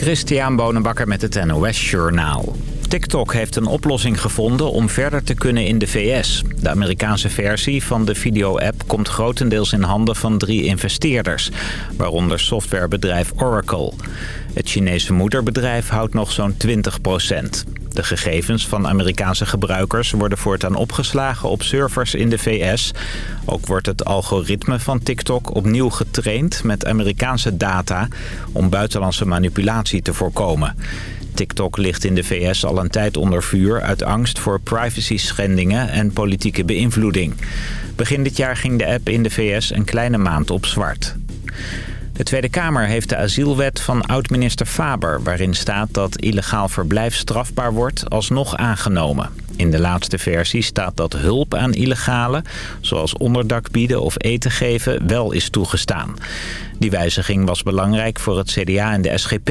Christian Bonenbakker met het NOS Journaal. TikTok heeft een oplossing gevonden om verder te kunnen in de VS. De Amerikaanse versie van de video-app komt grotendeels in handen van drie investeerders... waaronder softwarebedrijf Oracle. Het Chinese moederbedrijf houdt nog zo'n 20 De gegevens van Amerikaanse gebruikers worden voortaan opgeslagen op servers in de VS. Ook wordt het algoritme van TikTok opnieuw getraind met Amerikaanse data... om buitenlandse manipulatie te voorkomen. TikTok ligt in de VS al een tijd onder vuur uit angst voor privacy-schendingen en politieke beïnvloeding. Begin dit jaar ging de app in de VS een kleine maand op zwart. De Tweede Kamer heeft de asielwet van oud-minister Faber... waarin staat dat illegaal verblijf strafbaar wordt, alsnog aangenomen. In de laatste versie staat dat hulp aan illegale, zoals onderdak bieden of eten geven, wel is toegestaan. Die wijziging was belangrijk voor het CDA en de SGP.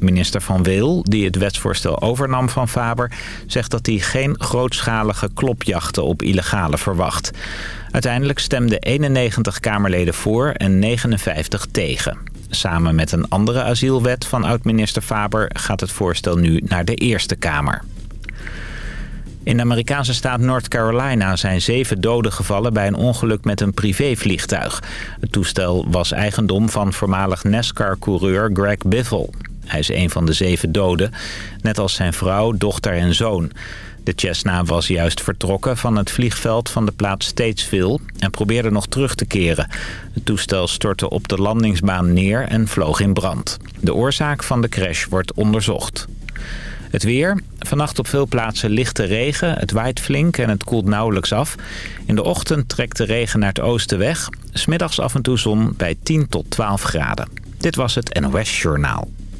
Minister Van Weel, die het wetsvoorstel overnam van Faber... zegt dat hij geen grootschalige klopjachten op illegale verwacht. Uiteindelijk stemden 91 Kamerleden voor en 59 tegen. Samen met een andere asielwet van oud-minister Faber... gaat het voorstel nu naar de Eerste Kamer. In de Amerikaanse staat North Carolina zijn zeven doden gevallen bij een ongeluk met een privévliegtuig. Het toestel was eigendom van voormalig NASCAR-coureur Greg Biffle. Hij is een van de zeven doden, net als zijn vrouw, dochter en zoon. De Cessna was juist vertrokken van het vliegveld van de plaats Statesville en probeerde nog terug te keren. Het toestel stortte op de landingsbaan neer en vloog in brand. De oorzaak van de crash wordt onderzocht. Het weer. Vannacht op veel plaatsen lichte regen. Het waait flink en het koelt nauwelijks af. In de ochtend trekt de regen naar het oosten weg. Smiddags af en toe zon bij 10 tot 12 graden. Dit was het NOS Journaal.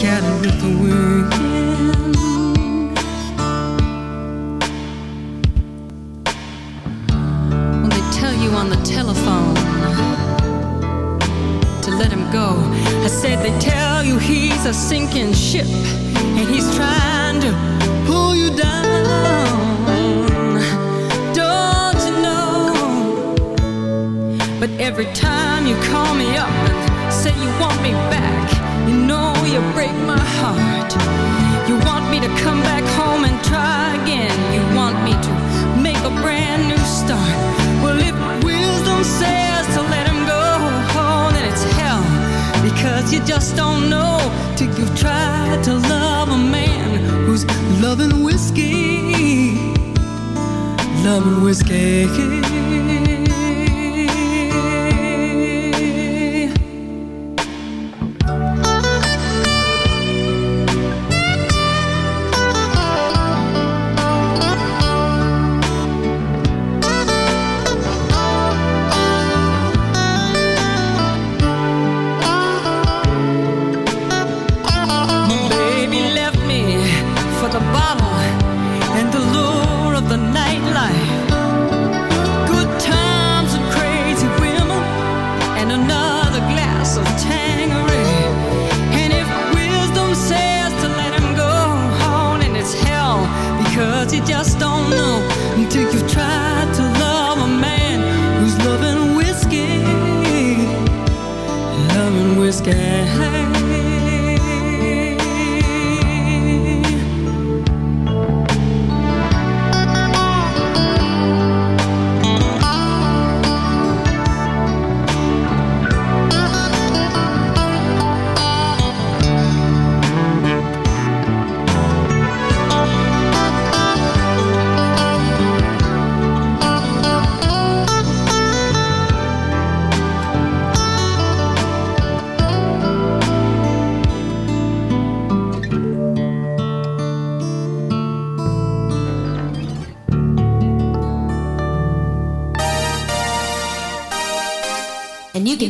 chatting with the wind. When they tell you on the telephone to let him go, I said they tell you he's a sinking ship and he's trying to pull you down. Don't you know? But every time love and whiskey.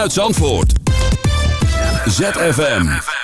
vanuit Zandvoort. ZFM.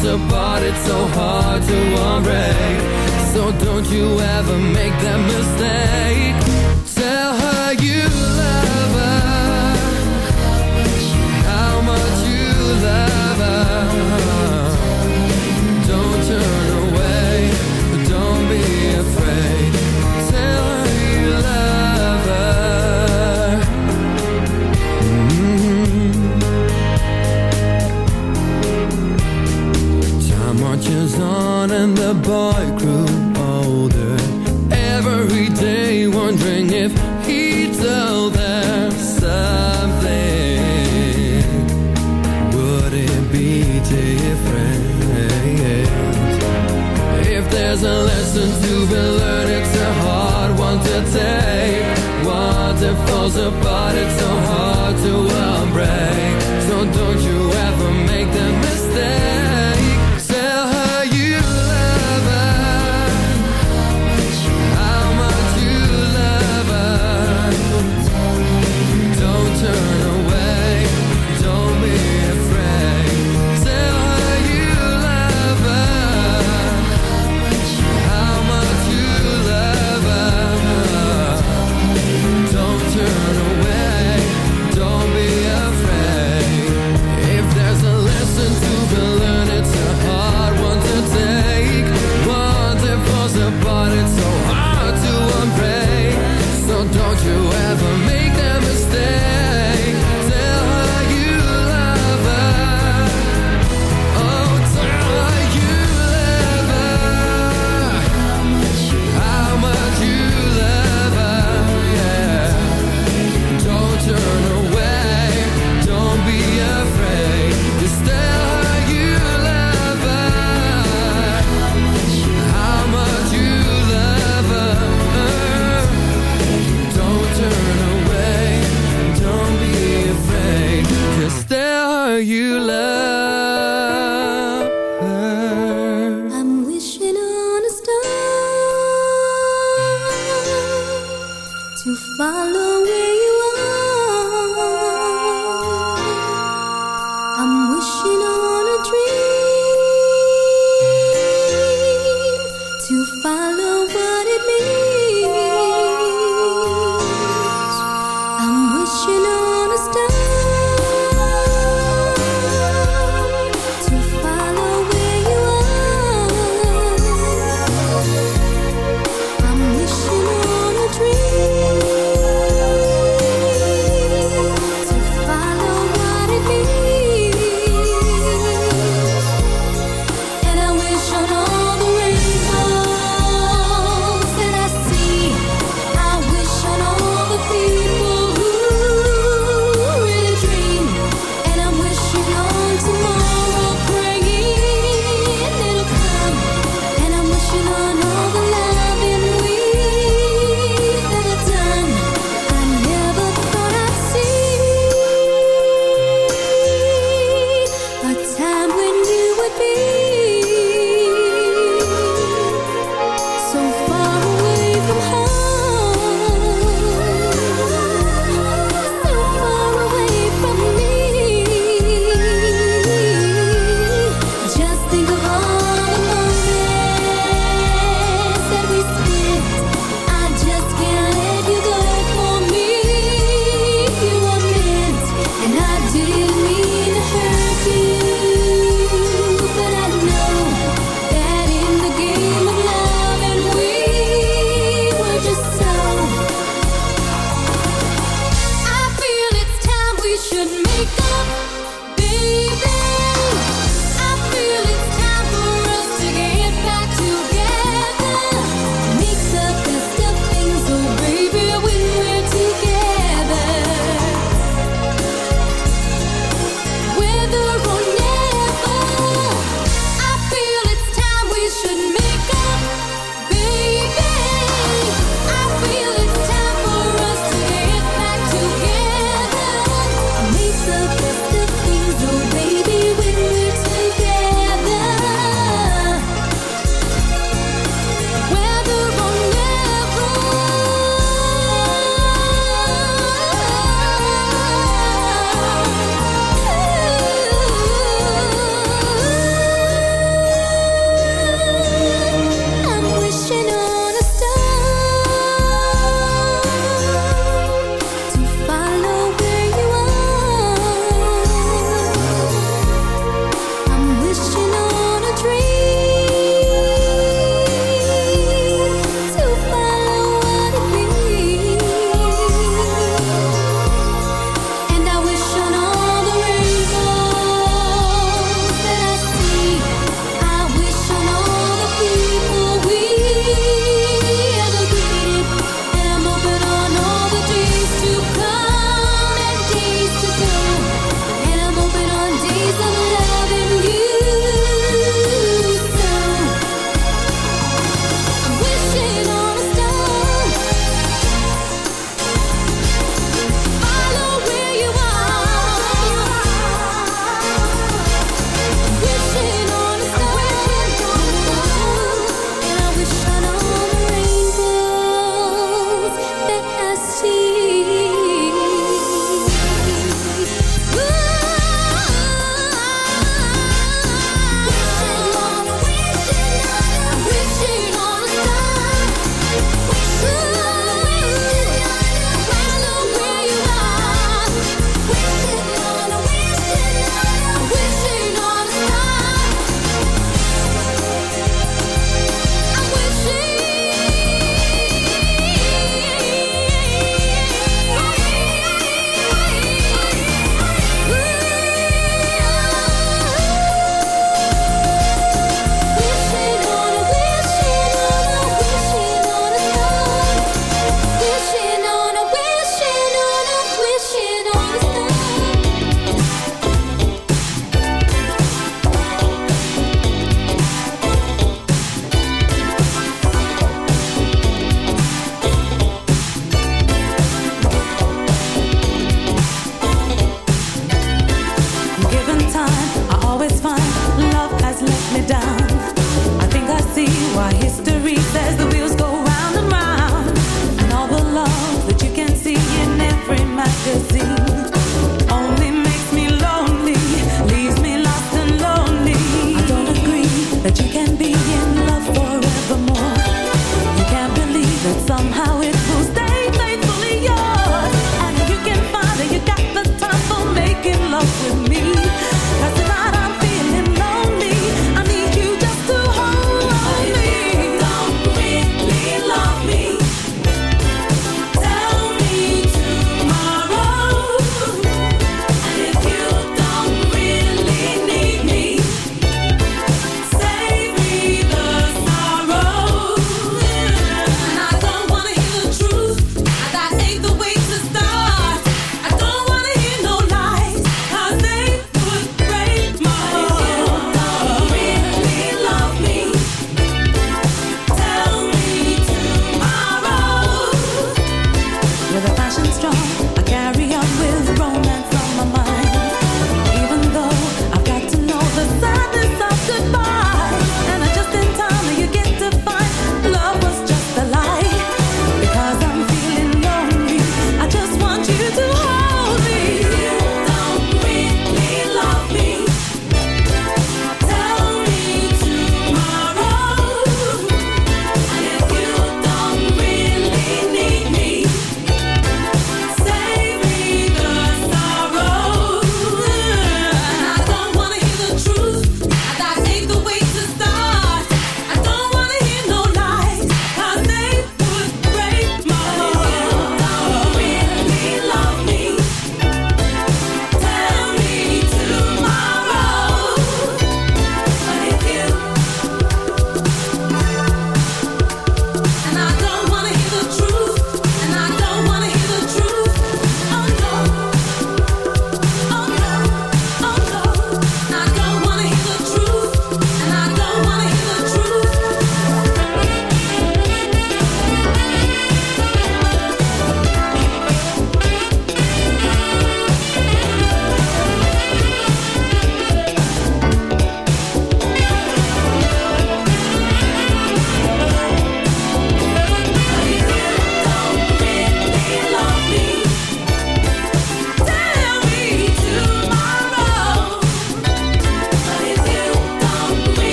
Falls apart, it's so hard to unbreak. So don't you ever make that mistake.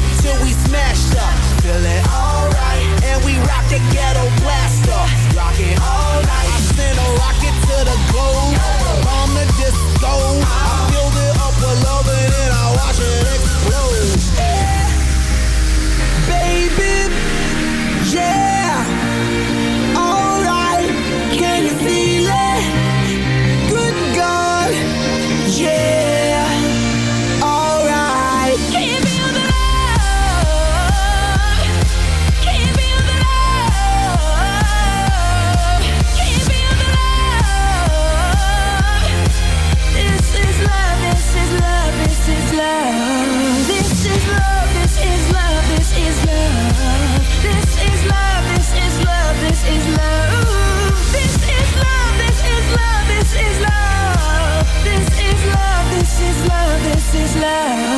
it till we smashed up. Feeling alright, and we rock the ghetto blaster. Rock it all night, I send a rocket to the globe. Bomb the disco, I filled it up with love. down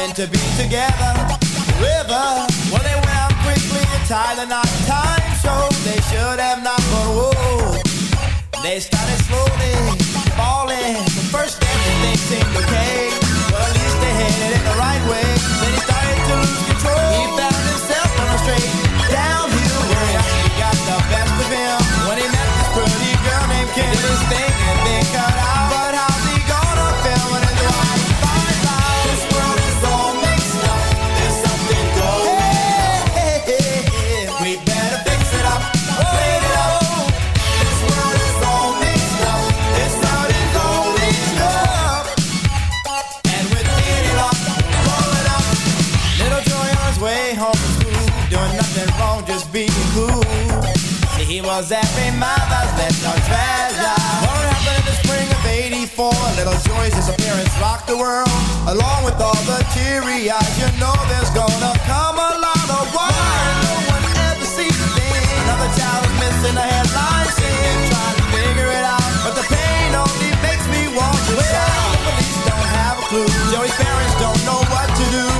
meant to be together. River, well they went out quickly and tied the. Time showed they should have not, but they started slowly falling. The first everything seemed okay. but at least they headed in the right way. Then he started to lose control. He found himself on a straight. joys as our parents the world. Along with all the teary eyes, you know there's gonna come a lot of war. No one ever sees a thing. Another child is missing a headline scene. Trying to figure it out, but the pain only makes me want to shout. The police don't have a clue. Joey's parents don't know what to do